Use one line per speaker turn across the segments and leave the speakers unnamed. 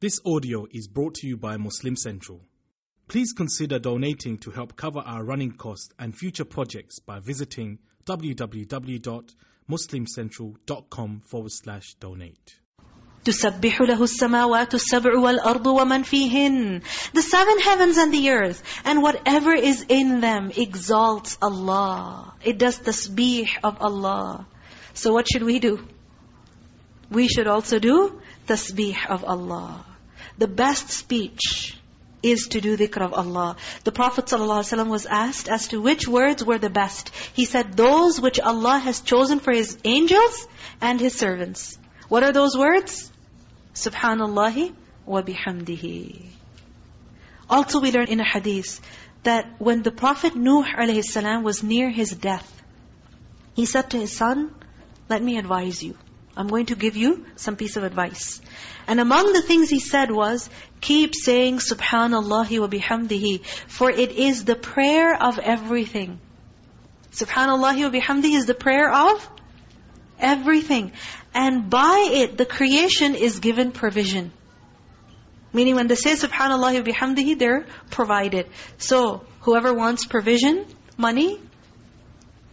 This audio is brought to you by Muslim Central. Please consider donating to help cover our running costs and future projects by visiting www.muslimcentral.com forward slash donate.
تسبح له السماوات السبع والأرض ومن فيهن The seven heavens and the earth and whatever is in them exalts Allah. It does tasbih of Allah. So what should we do? We should also do tasbih of Allah. The best speech is to do dhikr of Allah. The Prophet ﷺ was asked as to which words were the best. He said, those which Allah has chosen for His angels and His servants. What are those words? Subhanallah wa bihamdihi. Also we learn in a hadith that when the Prophet Nuh a.s. was near his death, he said to his son, let me advise you. I'm going to give you some piece of advice. And among the things he said was, keep saying Subhanallah wa bihamdihi, for it is the prayer of everything. Subhanallah wa bihamdihi is the prayer of everything. And by it, the creation is given provision. Meaning when they say Subhanallah wa bihamdihi, they're provided. So, whoever wants provision, money,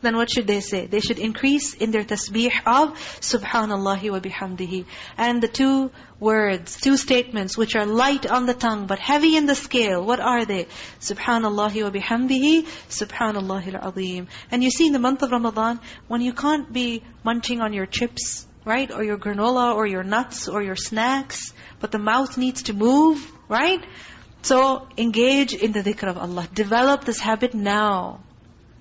then what should they say? They should increase in their tasbih of Subhanallah wa bihamdihi. And the two words, two statements which are light on the tongue but heavy in the scale, what are they? Subhanallah wa bihamdihi, Subhanallah al-azim. And you see in the month of Ramadan, when you can't be munching on your chips, right? Or your granola, or your nuts, or your snacks, but the mouth needs to move, right? So engage in the dhikr of Allah. Develop this habit now.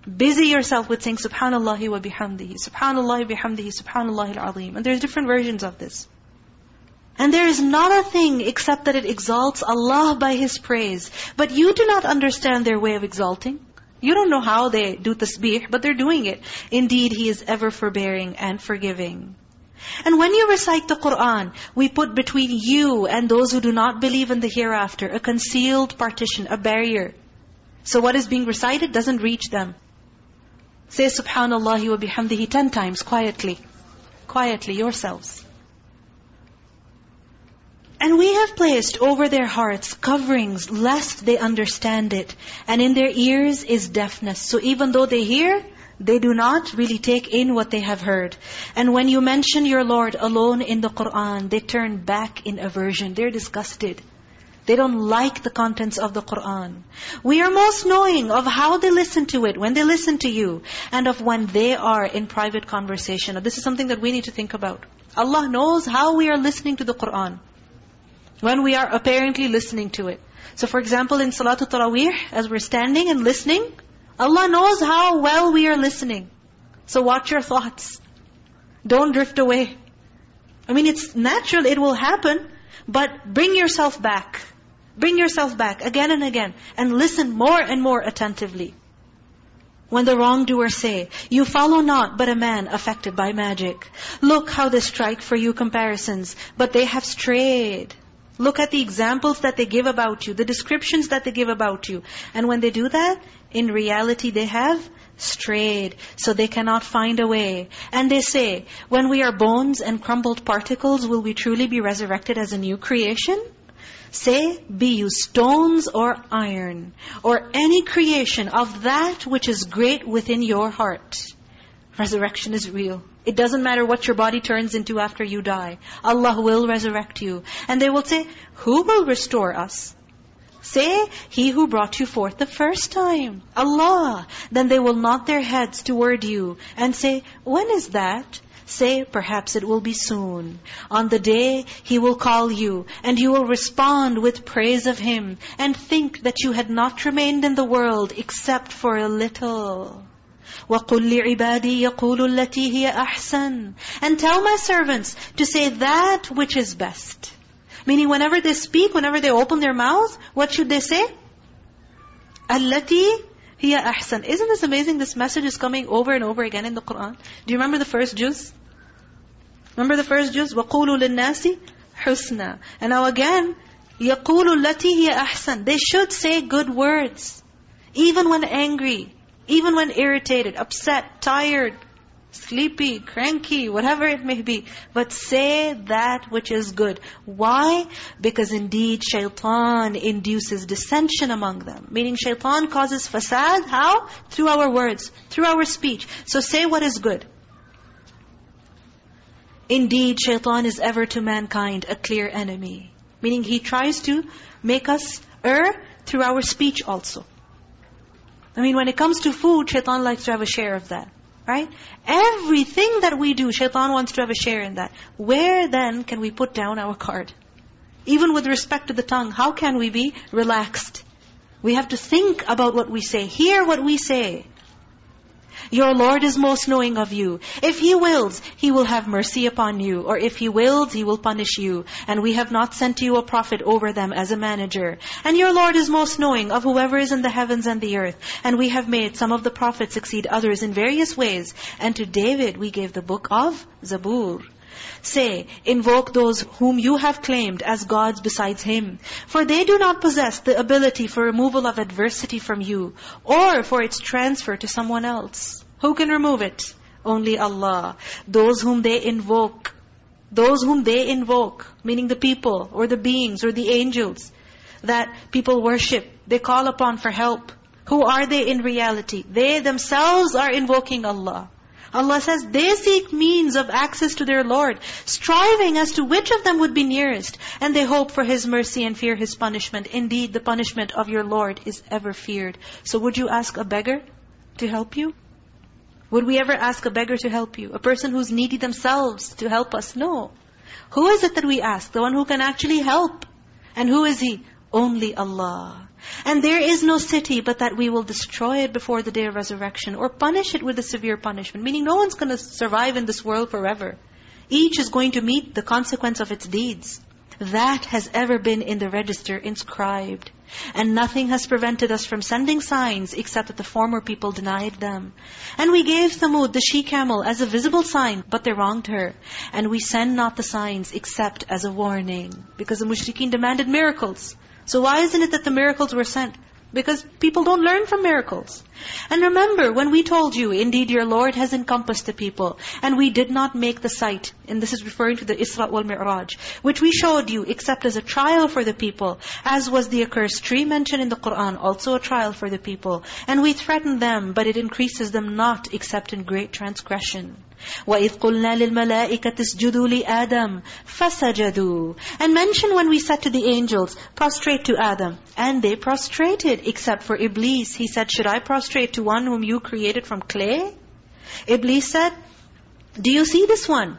Busy yourself with saying Subhanallah wa bihamdihi, Subhanallah wa bihamdihi, Subhanallah al-azim. And there's different versions of this. And there is not a thing except that it exalts Allah by His praise. But you do not understand their way of exalting. You don't know how they do tasbih, but they're doing it. Indeed, He is ever forbearing and forgiving. And when you recite the Qur'an, we put between you and those who do not believe in the hereafter a concealed partition, a barrier. So what is being recited doesn't reach them. Say subhanallah wa bihamdihi ten times quietly. Quietly yourselves. And we have placed over their hearts coverings lest they understand it. And in their ears is deafness. So even though they hear, they do not really take in what they have heard. And when you mention your Lord alone in the Qur'an, they turn back in aversion. They're disgusted. They don't like the contents of the Qur'an. We are most knowing of how they listen to it, when they listen to you, and of when they are in private conversation. This is something that we need to think about. Allah knows how we are listening to the Qur'an. When we are apparently listening to it. So for example, in Salatul Taraweeh, as we're standing and listening, Allah knows how well we are listening. So watch your thoughts. Don't drift away. I mean, it's natural, it will happen, but bring yourself back. Bring yourself back again and again and listen more and more attentively. When the wrongdoers say, You follow not but a man affected by magic. Look how they strike for you comparisons, but they have strayed. Look at the examples that they give about you, the descriptions that they give about you. And when they do that, in reality they have strayed, so they cannot find a way. And they say, when we are bones and crumbled particles, will we truly be resurrected as a new creation? Say, be you stones or iron, or any creation of that which is great within your heart. Resurrection is real. It doesn't matter what your body turns into after you die. Allah will resurrect you. And they will say, who will restore us? Say, He who brought you forth the first time. Allah. Then they will nod their heads toward you and say, when is that? Say, perhaps it will be soon. On the day He will call you, and you will respond with praise of Him, and think that you had not remained in the world except for a little. وَقُلْ لِعِبَادِي يَقُولُ الَّتِي هِيَ أَحْسَنُ And tell my servants to say that which is best. Meaning whenever they speak, whenever they open their mouth, what should they say? الَّتِي Hiya ahsan. Isn't this amazing? This message is coming over and over again in the Qur'an. Do you remember the first juz? Remember the first juz? وَقُولُوا لِلنَّاسِ husna. And now again, يَقُولُوا الَّتِي هِيَ ahsan. They should say good words. Even when angry, even when irritated, upset, tired, sleepy, cranky, whatever it may be. But say that which is good. Why? Because indeed shaitan induces dissension among them. Meaning shaitan causes fasad. How? Through our words, through our speech. So say what is good. Indeed, shaitan is ever to mankind a clear enemy. Meaning he tries to make us err through our speech also. I mean, when it comes to food, shaitan likes to have a share of that. Right? Everything that we do, shaitan wants to have a share in that. Where then can we put down our card? Even with respect to the tongue, how can we be relaxed? We have to think about what we say, hear what we say. Your Lord is most knowing of you. If He wills, He will have mercy upon you. Or if He wills, He will punish you. And we have not sent to you a prophet over them as a manager. And your Lord is most knowing of whoever is in the heavens and the earth. And we have made some of the prophets exceed others in various ways. And to David we gave the book of Zabur. Say, invoke those whom you have claimed as gods besides Him. For they do not possess the ability for removal of adversity from you, or for its transfer to someone else. Who can remove it? Only Allah. Those whom they invoke, those whom they invoke, meaning the people, or the beings, or the angels, that people worship, they call upon for help. Who are they in reality? They themselves are invoking Allah. Allah says they seek means of access to their Lord, striving as to which of them would be nearest. And they hope for His mercy and fear His punishment. Indeed, the punishment of your Lord is ever feared. So would you ask a beggar to help you? Would we ever ask a beggar to help you? A person who's needy themselves to help us? No. Who is it that we ask? The one who can actually help. And who is He? Only Allah. And there is no city but that we will destroy it before the day of resurrection or punish it with a severe punishment. Meaning no one's going to survive in this world forever. Each is going to meet the consequence of its deeds. That has ever been in the register inscribed. And nothing has prevented us from sending signs except that the former people denied them. And we gave Thamud, the she-camel, as a visible sign, but they wronged her. And we send not the signs except as a warning. Because the mushrikeen demanded miracles. So why isn't it that the miracles were sent? Because people don't learn from miracles. And remember, when we told you, indeed your Lord has encompassed the people, and we did not make the sight, and this is referring to the Isra wal Mi'raj, which we showed you except as a trial for the people, as was the accursed tree mentioned in the Qur'an, also a trial for the people. And we threatened them, but it increases them not except in great transgression. وَإِذْ قُلْنَا لِلْمَلَائِكَةِ اسْجُدُوا لِآدَمَ فَسَجَدُوا And mention when we said to the angels, prostrate to Adam. And they prostrated, except for Iblis. He said, should I prostrate to one whom you created from clay? Iblis said, do you see this one?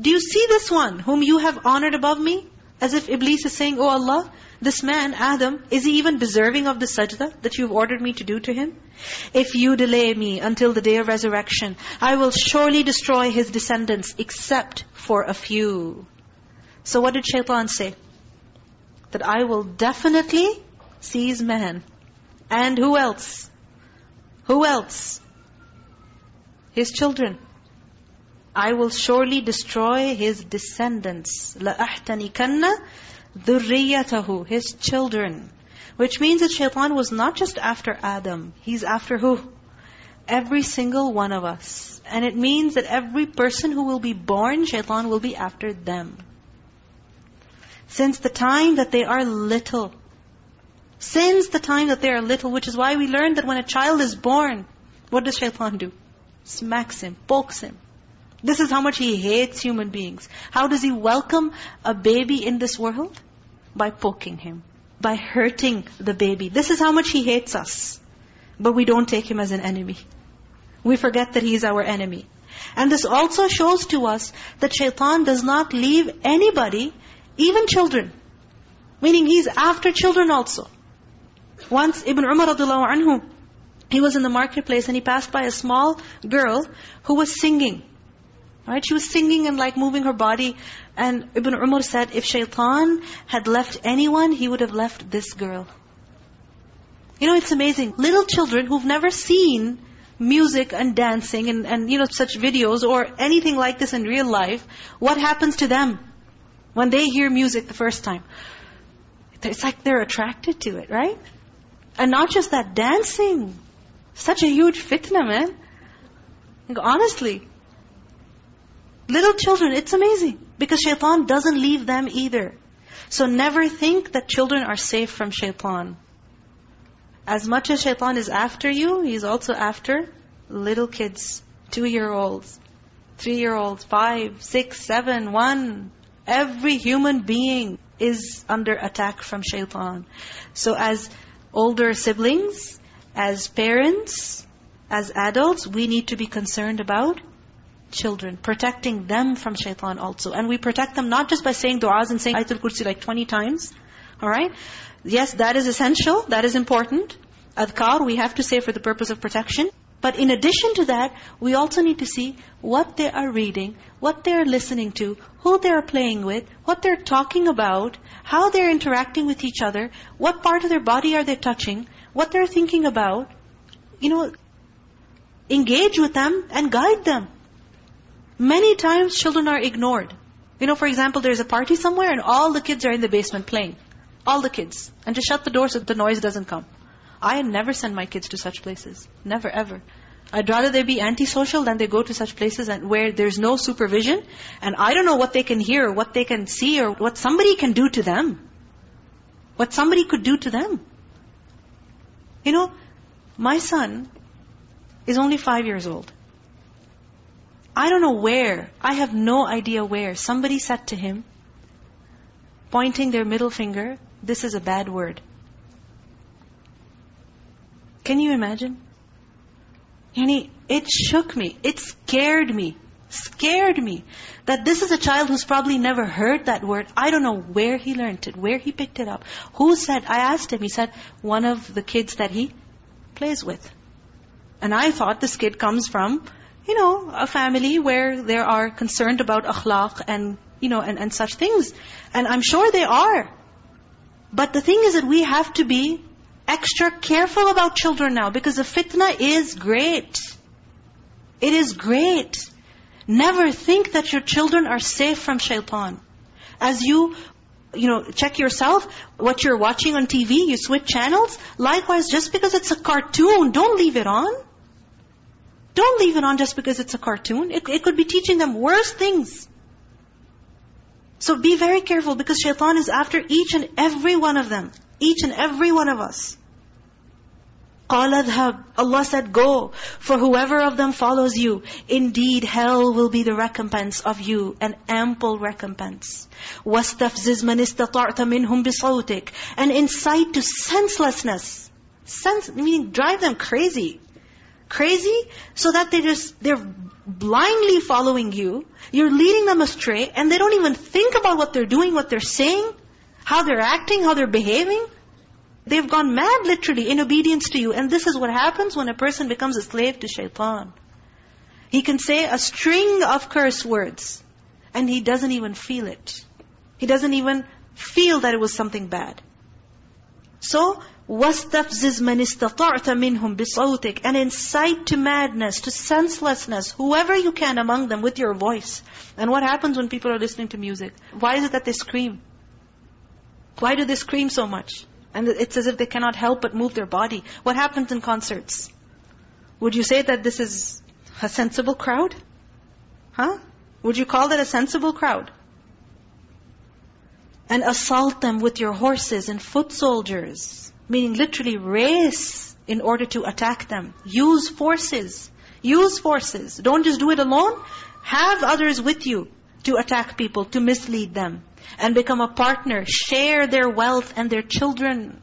Do you see this one whom you have honored above me? As if Iblis is saying, Oh Allah, this man, Adam, is he even deserving of the sajda that you've ordered me to do to him? If you delay me until the day of resurrection, I will surely destroy his descendants except for a few. So what did shaitan say? That I will definitely seize man. And who else? Who else? His children. I will surely destroy his descendants. لَأَحْتَنِكَنَّ ذُرِّيَّتَهُ His children. Which means that shaitan was not just after Adam. He's after who? Every single one of us. And it means that every person who will be born, shaitan will be after them. Since the time that they are little. Since the time that they are little, which is why we learned that when a child is born, what does shaitan do? Smacks him, pokes him. This is how much he hates human beings. How does he welcome a baby in this world? By poking him, by hurting the baby. This is how much he hates us. But we don't take him as an enemy. We forget that he is our enemy. And this also shows to us that shaitan does not leave anybody, even children. Meaning he's after children also. Once Ibn Umar radiallahu anhu, he was in the marketplace and he passed by a small girl who was singing. Right? She was singing and like moving her body. And Ibn Umar said, if shaitan had left anyone, he would have left this girl. You know, it's amazing. Little children who've never seen music and dancing and, and you know such videos or anything like this in real life, what happens to them when they hear music the first time? It's like they're attracted to it, right? And not just that, dancing. Such a huge fitna, man. Honestly, Little children, it's amazing. Because shaitan doesn't leave them either. So never think that children are safe from shaitan. As much as shaitan is after you, he's also after little kids, two-year-olds, three-year-olds, five, six, seven, one. Every human being is under attack from shaitan. So as older siblings, as parents, as adults, we need to be concerned about children, protecting them from shaitan also. And we protect them not just by saying du'as and saying Ayatul Kursi like 20 times. All right? Yes, that is essential. That is important. Adhkar, we have to say for the purpose of protection. But in addition to that, we also need to see what they are reading, what they are listening to, who they are playing with, what they're talking about, how they're interacting with each other, what part of their body are they touching, what they're thinking about. You know, engage with them and guide them. Many times children are ignored. You know, for example, there's a party somewhere and all the kids are in the basement playing. All the kids. And just shut the door so the noise doesn't come. I never send my kids to such places. Never, ever. I'd rather they be antisocial than they go to such places and where there's no supervision. And I don't know what they can hear, what they can see, or what somebody can do to them. What somebody could do to them. You know, my son is only five years old. I don't know where, I have no idea where, somebody said to him, pointing their middle finger, this is a bad word. Can you imagine? Yani, it shook me. It scared me. Scared me. That this is a child who's probably never heard that word. I don't know where he learned it, where he picked it up. Who said, I asked him, he said, one of the kids that he plays with. And I thought this kid comes from you know, a family where they are concerned about akhlaq and, you know, and, and such things. And I'm sure they are. But the thing is that we have to be extra careful about children now because the fitna is great. It is great. Never think that your children are safe from shaitan. As you, you know, check yourself, what you're watching on TV, you switch channels. Likewise, just because it's a cartoon, don't leave it on. Don't leave it on just because it's a cartoon. It, it could be teaching them worse things. So be very careful because shaitan is after each and every one of them. Each and every one of us. قَالَ اذْهَبْ Allah said, go, for whoever of them follows you, indeed hell will be the recompense of you, an ample recompense. وَاسْتَفْزِزْ مَنِ اسْتَطَعْتَ مِنْهُمْ بِصَوْتِكَ And incite to senselessness. Sense, meaning drive them crazy crazy so that they just they're blindly following you. You're leading them astray and they don't even think about what they're doing, what they're saying, how they're acting, how they're behaving. They've gone mad literally in obedience to you. And this is what happens when a person becomes a slave to shaitan. He can say a string of curse words and he doesn't even feel it. He doesn't even feel that it was something bad. So, وَاسْتَفْزِزْ مَنِ اسْتَطَعْتَ مِنْهُمْ بِصَوْتِكَ And incite to madness, to senselessness, whoever you can among them with your voice. And what happens when people are listening to music? Why is it that they scream? Why do they scream so much? And it's as if they cannot help but move their body. What happens in concerts? Would you say that this is a sensible crowd? Huh? Would you call that a sensible crowd? And assault them with your horses and foot soldiers meaning literally race in order to attack them. Use forces. Use forces. Don't just do it alone. Have others with you to attack people, to mislead them. And become a partner. Share their wealth and their children.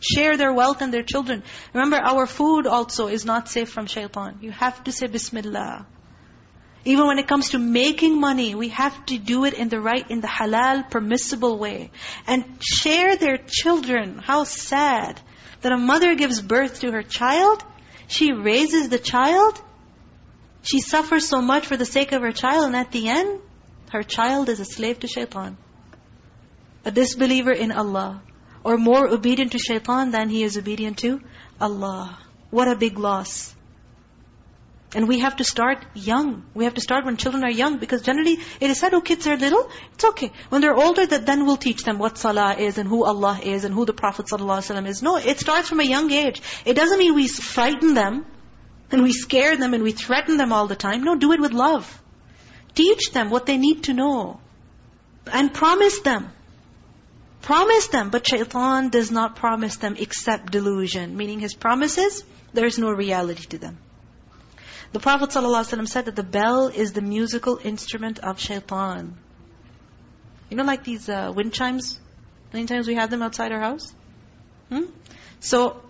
Share their wealth and their children. Remember, our food also is not safe from shaitan. You have to say Bismillah. Even when it comes to making money, we have to do it in the right, in the halal, permissible way. And share their children. How sad that a mother gives birth to her child, she raises the child, she suffers so much for the sake of her child, and at the end, her child is a slave to shaitan. A disbeliever in Allah. Or more obedient to shaitan than he is obedient to Allah. What a big loss. And we have to start young. We have to start when children are young because generally it is said, oh, kids are little, it's okay. When they're older, that then we'll teach them what salah is and who Allah is and who the Prophet ﷺ is. No, it starts from a young age. It doesn't mean we frighten them and we scare them and we threaten them all the time. No, do it with love. Teach them what they need to know. And promise them. Promise them. But shaitan does not promise them except delusion. Meaning his promises, there is no reality to them. The Prophet ﷺ said that the bell is the musical instrument of shaitan. You know like these uh, wind chimes? Many times we have them outside our house. Hmm? So,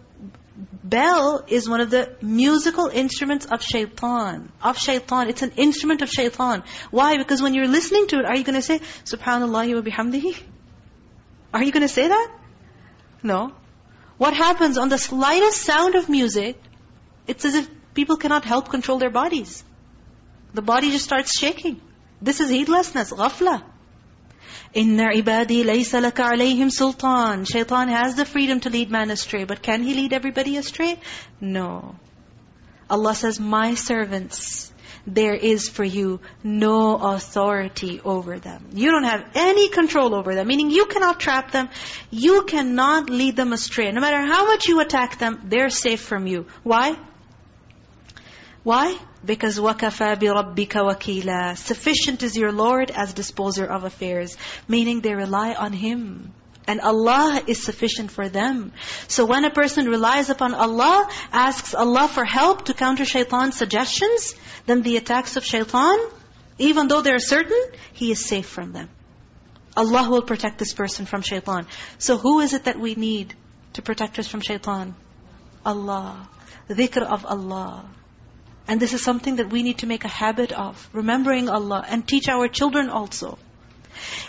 bell is one of the musical instruments of shaitan. Of shaitan. It's an instrument of shaitan. Why? Because when you're listening to it, are you going to say, Subhanallah wa bihamdihi? Are you going to say that? No. What happens on the slightest sound of music, it's as if People cannot help control their bodies. The body just starts shaking. This is heedlessness, ghafla. Inna ibadi laysa laka alayhim sultan. Shaitan has the freedom to lead man astray, but can he lead everybody astray? No. Allah says, my servants, there is for you no authority over them. You don't have any control over them. Meaning you cannot trap them. You cannot lead them astray. No matter how much you attack them, they're safe from you. Why? Why? Because وَكَفَى بِرَبِّكَ وَكِيلًا Sufficient is your Lord as disposer of affairs. Meaning they rely on Him. And Allah is sufficient for them. So when a person relies upon Allah, asks Allah for help to counter shaitan's suggestions, then the attacks of shaitan, even though they're certain, he is safe from them. Allah will protect this person from shaitan. So who is it that we need to protect us from shaitan? Allah. Dhikr of Allah. And this is something that we need to make a habit of, remembering Allah and teach our children also.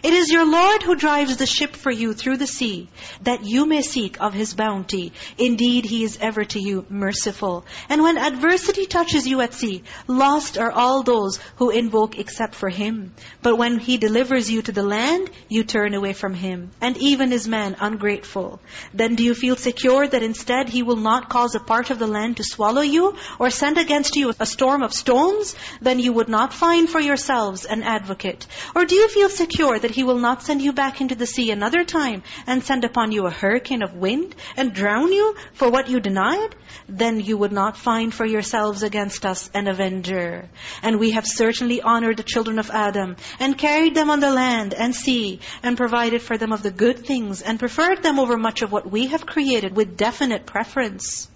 It is your Lord who drives the ship for you through the sea, that you may seek of His bounty. Indeed, He is ever to you merciful. And when adversity touches you at sea, lost are all those who invoke except for Him. But when He delivers you to the land, you turn away from Him. And even is man ungrateful. Then do you feel secure that instead He will not cause a part of the land to swallow you, or send against you a storm of stones? Then you would not find for yourselves an advocate. Or do you feel secure sure that He will not send you back into the sea another time and send upon you a hurricane of wind and drown you for what you denied? Then you would not find for yourselves against us an avenger. And we have certainly honored the children of Adam and carried them on the land and sea and provided for them of the good things and preferred them over much of what we have created with definite preference.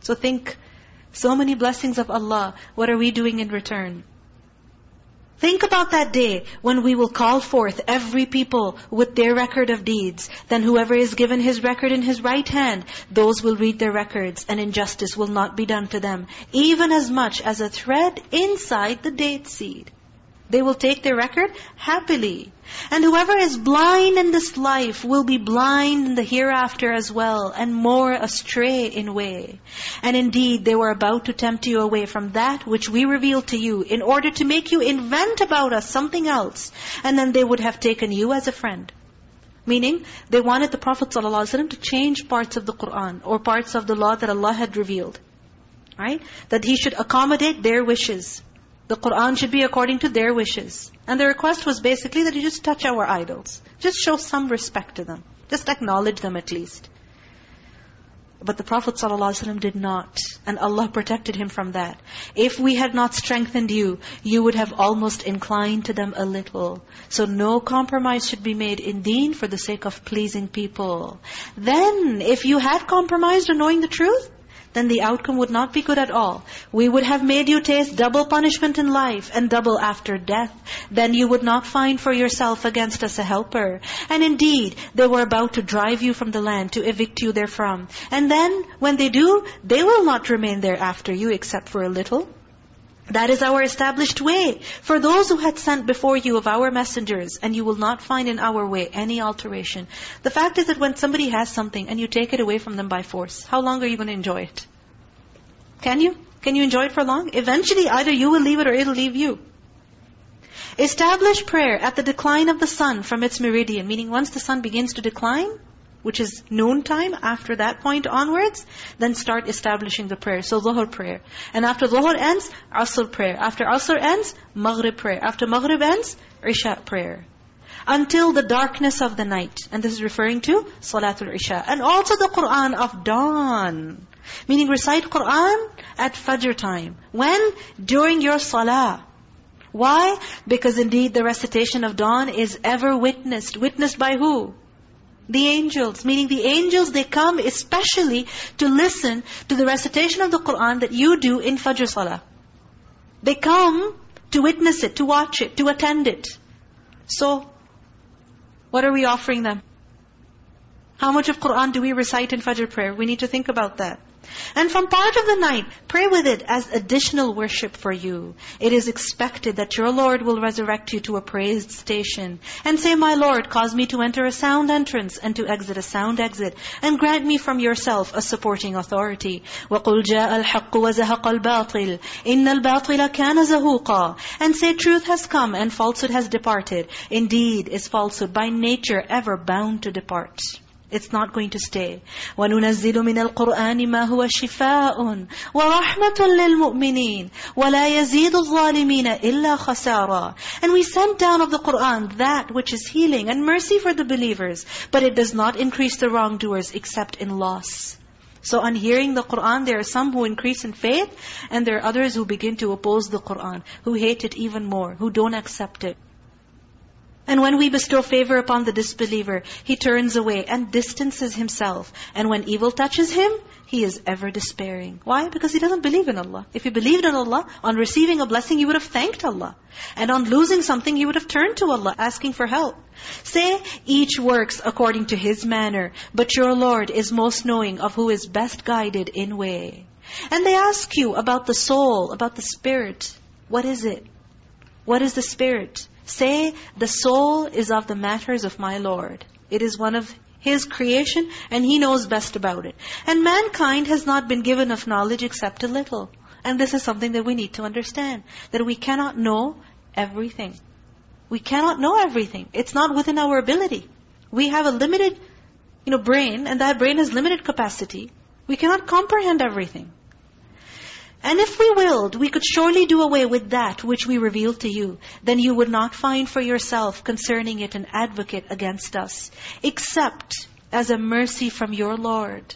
So think, so many blessings of Allah, what are we doing in return? Think about that day when we will call forth every people with their record of deeds. Then whoever is given his record in his right hand, those will read their records and injustice will not be done to them, even as much as a thread inside the date seed. They will take their record happily. And whoever is blind in this life will be blind in the hereafter as well, and more astray in way. And indeed, they were about to tempt you away from that which we revealed to you, in order to make you invent about us something else. And then they would have taken you as a friend. Meaning, they wanted the Prophet ﷺ to change parts of the Qur'an, or parts of the law that Allah had revealed. Right? That He should accommodate their wishes. The Qur'an should be according to their wishes. And the request was basically that you just touch our idols. Just show some respect to them. Just acknowledge them at least. But the Prophet ﷺ did not. And Allah protected him from that. If we had not strengthened you, you would have almost inclined to them a little. So no compromise should be made in deen for the sake of pleasing people. Then, if you had compromised on knowing the truth, then the outcome would not be good at all. We would have made you taste double punishment in life and double after death. Then you would not find for yourself against us a helper. And indeed, they were about to drive you from the land, to evict you therefrom. And then, when they do, they will not remain there after you except for a little. That is our established way. For those who had sent before you of our messengers, and you will not find in our way any alteration. The fact is that when somebody has something and you take it away from them by force, how long are you going to enjoy it? Can you? Can you enjoy it for long? Eventually, either you will leave it or it'll leave you. Establish prayer at the decline of the sun from its meridian. Meaning once the sun begins to decline, which is noon time, after that point onwards, then start establishing the prayer. So Dhuhr prayer. And after Dhuhr ends, Asr prayer. After Asr ends, Maghrib prayer. After Maghrib ends, Isha prayer. Until the darkness of the night. And this is referring to Salatul Isha. And also the Qur'an of dawn. Meaning recite Qur'an at Fajr time. When? During your Salah. Why? Because indeed the recitation of dawn is ever witnessed. Witnessed by who? The angels. Meaning the angels, they come especially to listen to the recitation of the Qur'an that you do in Fajr Salah. They come to witness it, to watch it, to attend it. So, what are we offering them? How much of Qur'an do we recite in Fajr prayer? We need to think about that. And from part of the night, pray with it as additional worship for you. It is expected that your Lord will resurrect you to a praised station. And say, My Lord, cause me to enter a sound entrance and to exit a sound exit. And grant me from yourself a supporting authority. وَقُلْ جَاءَ الْحَقُّ وَزَهَقَ الْبَاطِلِ إِنَّ الْبَاطِلَ كَانَ زَهُوقًا And say, truth has come and falsehood has departed. Indeed is falsehood by nature ever bound to depart. It's not going to stay. وَنُنَزِّلُ مِنَ الْقُرْآنِ مَا هُوَ شِفَاءٌ وَرَحْمَةٌ لِلْمُؤْمِنِينَ وَلَا يَزِيدُ الظَّالِمِينَ إِلَّا خَسَارًا And we send down of the Qur'an that which is healing and mercy for the believers, but it does not increase the wrongdoers except in loss. So on hearing the Qur'an, there are some who increase in faith, and there are others who begin to oppose the Qur'an, who hate it even more, who don't accept it. And when we bestow favor upon the disbeliever, he turns away and distances himself. And when evil touches him, he is ever despairing. Why? Because he doesn't believe in Allah. If he believed in Allah, on receiving a blessing, he would have thanked Allah. And on losing something, he would have turned to Allah, asking for help. Say, each works according to his manner, but your Lord is most knowing of who is best guided in way. And they ask you about the soul, about the spirit. What is it? What is the spirit? Say, the soul is of the matters of my Lord. It is one of His creation and He knows best about it. And mankind has not been given of knowledge except a little. And this is something that we need to understand. That we cannot know everything. We cannot know everything. It's not within our ability. We have a limited you know, brain and that brain has limited capacity. We cannot comprehend everything. And if we willed, we could surely do away with that which we revealed to you. Then you would not find for yourself concerning it an advocate against us, except as a mercy from your Lord.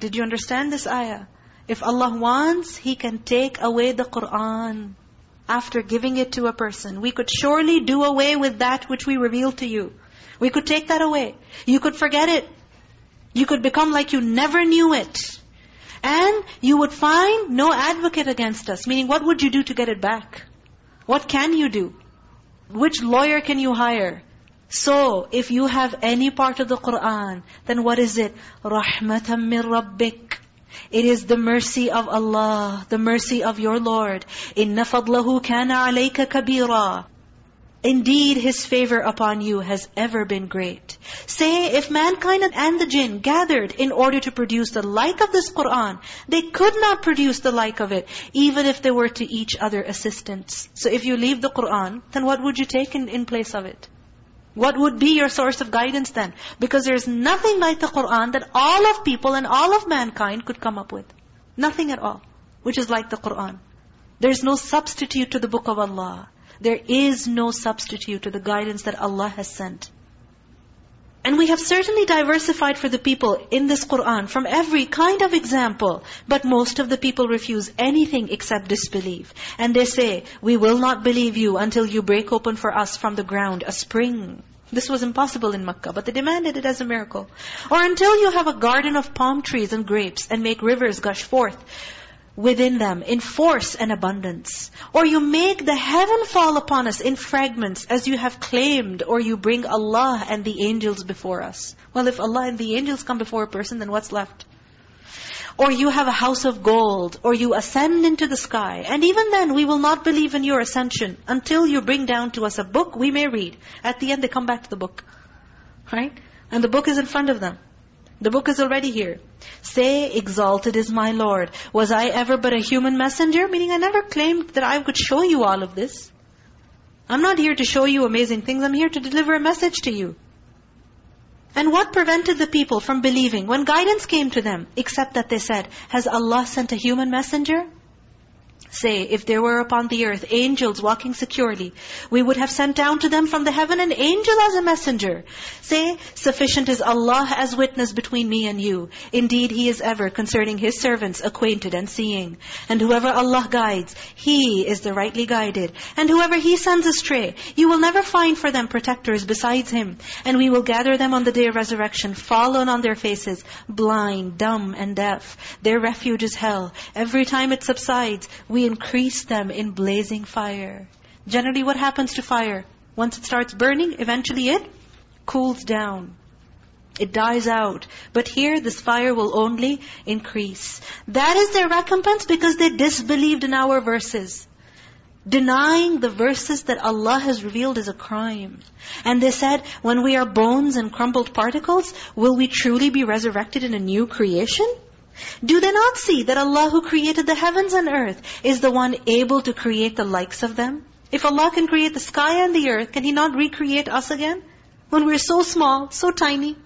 Did you understand this ayah? If Allah wants, He can take away the Qur'an after giving it to a person. We could surely do away with that which we revealed to you. We could take that away. You could forget it. You could become like you never knew it. And you would find no advocate against us. Meaning, what would you do to get it back? What can you do? Which lawyer can you hire? So, if you have any part of the Qur'an, then what is it? رَحْمَةً مِّن رَبِّكَ It is the mercy of Allah, the mercy of your Lord. إِنَّ فَضْلَهُ كَانَ عَلَيْكَ كَبِيرًا Indeed, His favor upon you has ever been great. Say, if mankind and the jinn gathered in order to produce the like of this Qur'an, they could not produce the like of it, even if they were to each other assistance. So if you leave the Qur'an, then what would you take in, in place of it? What would be your source of guidance then? Because there's nothing like the Qur'an that all of people and all of mankind could come up with. Nothing at all, which is like the Qur'an. There's no substitute to the book of Allah. There is no substitute to the guidance that Allah has sent. And we have certainly diversified for the people in this Qur'an from every kind of example. But most of the people refuse anything except disbelief. And they say, we will not believe you until you break open for us from the ground a spring. This was impossible in Makkah, but they demanded it as a miracle. Or until you have a garden of palm trees and grapes and make rivers gush forth within them in force and abundance. Or you make the heaven fall upon us in fragments as you have claimed, or you bring Allah and the angels before us. Well, if Allah and the angels come before a person, then what's left? Or you have a house of gold, or you ascend into the sky. And even then, we will not believe in your ascension until you bring down to us a book we may read. At the end, they come back to the book. Right? And the book is in front of them. The book is already here. Say, exalted is my Lord. Was I ever but a human messenger? Meaning I never claimed that I could show you all of this. I'm not here to show you amazing things. I'm here to deliver a message to you. And what prevented the people from believing when guidance came to them? Except that they said, has Allah sent a human messenger? Say, if there were upon the earth angels walking securely, we would have sent down to them from the heaven an angel as a messenger. Say, sufficient is Allah as witness between me and you. Indeed, He is ever concerning His servants acquainted and seeing. And whoever Allah guides, He is the rightly guided. And whoever He sends astray, you will never find for them protectors besides Him. And we will gather them on the day of resurrection, fallen on their faces, blind, dumb, and deaf. Their refuge is hell. Every time it subsides, we increase them in blazing fire. Generally what happens to fire? Once it starts burning, eventually it cools down. It dies out. But here, this fire will only increase. That is their recompense because they disbelieved in our verses. Denying the verses that Allah has revealed is a crime. And they said, when we are bones and crumbled particles, will we truly be resurrected in a new creation? Do they not see that Allah who created the heavens and earth is the one able to create the likes of them? If Allah can create the sky and the earth, can He not recreate us again? When we're so small, so tiny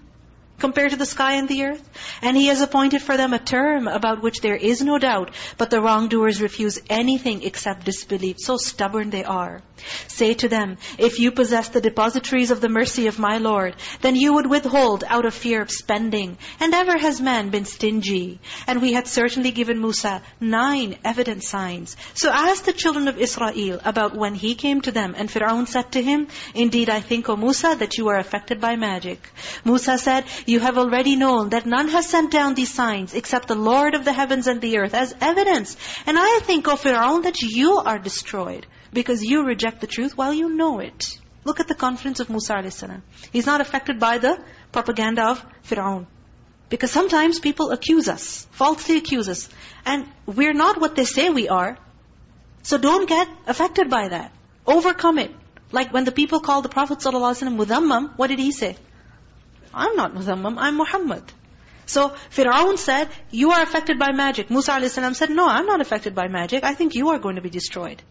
compared to the sky and the earth. And He has appointed for them a term about which there is no doubt, but the wrongdoers refuse anything except disbelief. So stubborn they are. Say to them, if you possess the depositories of the mercy of my Lord, then you would withhold out of fear of spending. And ever has man been stingy. And we had certainly given Musa nine evident signs. So ask the children of Israel about when he came to them. And Fir'aun said to him, Indeed, I think, O Musa, that you are affected by magic. Musa said, You have already known that none has sent down these signs except the Lord of the heavens and the earth as evidence. And I think, O Fir'aun, that you are destroyed because you reject the truth while you know it. Look at the confidence of Musa a.s. He's not affected by the propaganda of Fir'aun. Because sometimes people accuse us, falsely accuse us. And we're not what they say we are. So don't get affected by that. Overcome it. Like when the people called the Prophet ﷺ Mudammam, what did he say? I'm not Mudammam, I'm Muhammad. So Fir'aun said, you are affected by magic. Musa a.s. said, no, I'm not affected by magic. I think you are going to be destroyed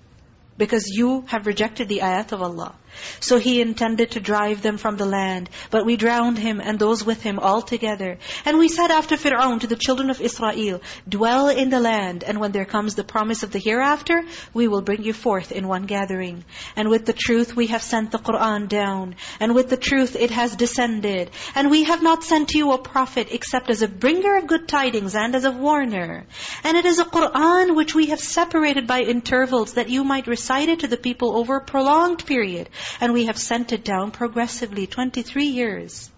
because you have rejected the ayat of Allah. So he intended to drive them from the land, but we drowned him and those with him all together. And we said after Fir'aun to the children of Israel, dwell in the land, and when there comes the promise of the hereafter, we will bring you forth in one gathering. And with the truth we have sent the Qur'an down, and with the truth it has descended. And we have not sent to you a prophet except as a bringer of good tidings and as a warner. And it is a Qur'an which we have separated by intervals that you might recite it to the people over a prolonged period. And we have sent it down progressively, 23 years.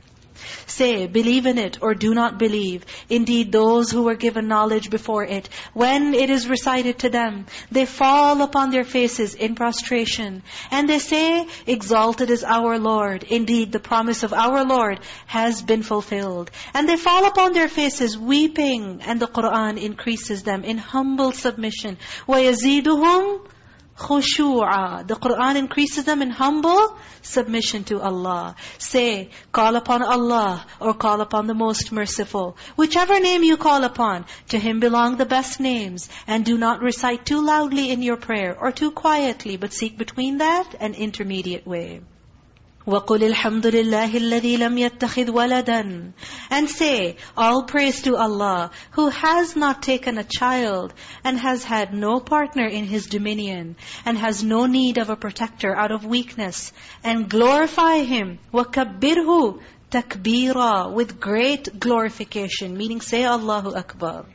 Say, believe in it or do not believe. Indeed, those who were given knowledge before it, when it is recited to them, they fall upon their faces in prostration. And they say, exalted is our Lord. Indeed, the promise of our Lord has been fulfilled. And they fall upon their faces weeping. And the Qur'an increases them in humble submission. وَيَزِيدُهُمْ khushu'a. The Qur'an increases them in humble submission to Allah. Say, call upon Allah or call upon the Most Merciful. Whichever name you call upon, to Him belong the best names. And do not recite too loudly in your prayer or too quietly, but seek between that an intermediate way. وَقُلِ الْحَمْدُ لِلَّهِ الَّذِي لَمْ يَتَّخِذْ وَلَدًا And say, all praise to Allah, who has not taken a child, and has had no partner in His dominion, and has no need of a protector out of weakness. And glorify Him, وَكَبِّرْهُ takbira With great glorification, meaning say Allahu Akbar.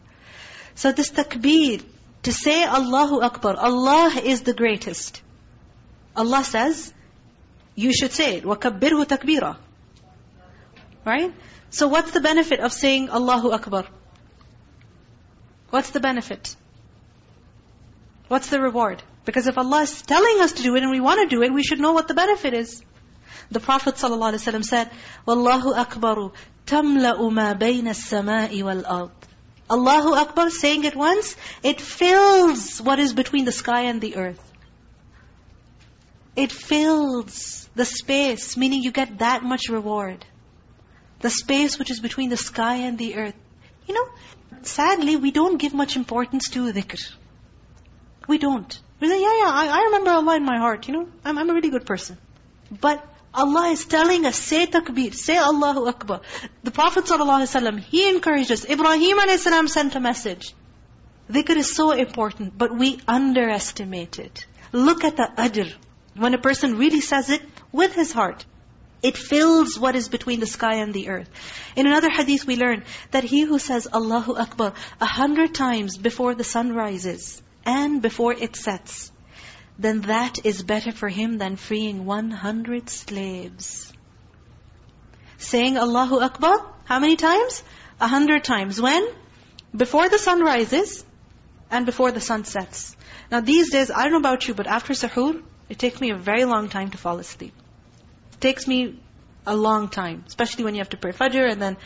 So this takbir, to say Allahu Akbar, Allah is the greatest. Allah says, you should say it. وَكَبِّرْهُ تَكْبِيرًا Right? So what's the benefit of saying Allahu Akbar? What's the benefit? What's the reward? Because if Allah is telling us to do it and we want to do it, we should know what the benefit is. The Prophet ﷺ said, وَاللَّهُ أَكْبَرُ تَمْلَأُ مَا بَيْنَ السَّمَاءِ وَالْأَرْضِ Allahu Akbar, saying it once, it fills what is between the sky and the earth. It fills the space, meaning you get that much reward. The space which is between the sky and the earth. You know, sadly, we don't give much importance to dhikr. We don't. We say, yeah, yeah, I, I remember Allah in my heart, you know. I'm, I'm a really good person. But Allah is telling us, say takbir, say Allahu Akbar. The Prophet ﷺ, he encouraged us. Ibrahim a.s. sent a message. Dhikr is so important, but we underestimate it. Look at the ajr. When a person really says it with his heart, it fills what is between the sky and the earth. In another hadith we learn that he who says Allahu Akbar a hundred times before the sun rises and before it sets, then that is better for him than freeing 100 slaves. Saying Allahu Akbar, how many times? A hundred times. When? Before the sun rises and before the sun sets. Now these days, I don't know about you, but after suhoor, it takes me a very long time to fall asleep. It takes me a long time, especially when you have to pray Fajr and then,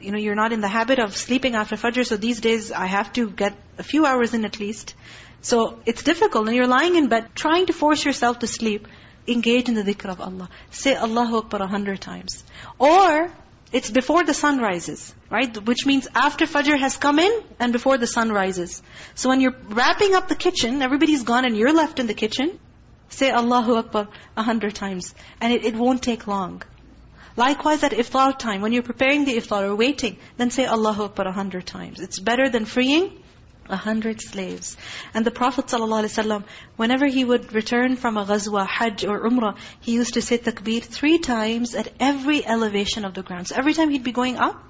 you know, you're not in the habit of sleeping after Fajr. So these days, I have to get a few hours in at least. So it's difficult. And you're lying in bed, trying to force yourself to sleep. Engage in the dhikr of Allah. Say Allahu Akbar a hundred times. Or, it's before the sun rises, right? Which means after Fajr has come in and before the sun rises. So when you're wrapping up the kitchen, everybody's gone and you're left in the kitchen, say Allahu Akbar a hundred times. And it, it won't take long. Likewise at iftar time, when you're preparing the iftar or waiting, then say Allahu Akbar a hundred times. It's better than freeing a hundred slaves. And the Prophet ﷺ, whenever he would return from a ghazwa, hajj or umrah, he used to say takbir three times at every elevation of the ground. So every time he'd be going up,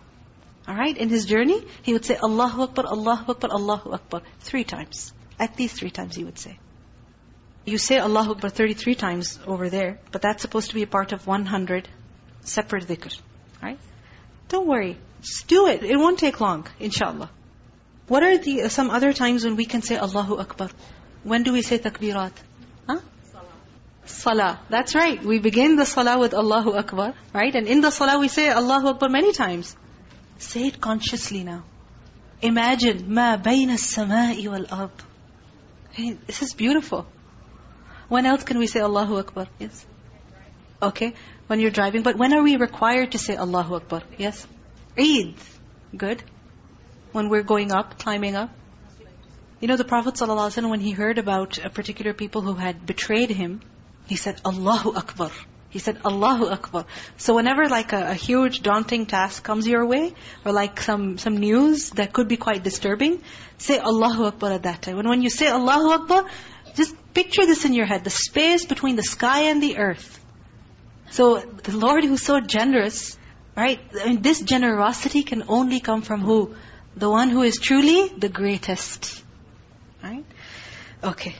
all right, in his journey, he would say Allahu Akbar, Allahu Akbar, Allahu Akbar, three times. At least three times he would say. You say Allahu Akbar 33 times over there, but that's supposed to be a part of 100 separate dhikr. Right? Don't worry. Just do it. It won't take long, inshallah. What are the some other times when we can say Allahu Akbar? When do we say takbirat? Huh? Salah. That's right. We begin the salah with Allahu Akbar, right? And in the salah we say Allahu Akbar many times. Say it consciously now. Imagine, ma بين السماء والأرض. Hey, this is beautiful. When else can we say Allahu Akbar? Yes? Okay. When you're driving. But when are we required to say Allahu Akbar? Yes? Eid. Good when we're going up, climbing up? You know, the Prophet ﷺ, when he heard about a particular people who had betrayed him, he said, Allahu Akbar. He said, Allahu Akbar. So whenever like a, a, huge daunting task comes your way, or like some, some news that could be quite disturbing, say Allahu Akbar at that time. And when you say Allahu Akbar, picture this in your head, the space between the sky and the earth. So the Lord who's so generous, right? I mean, this generosity can only come from who? The one who is truly the greatest. Right? Okay.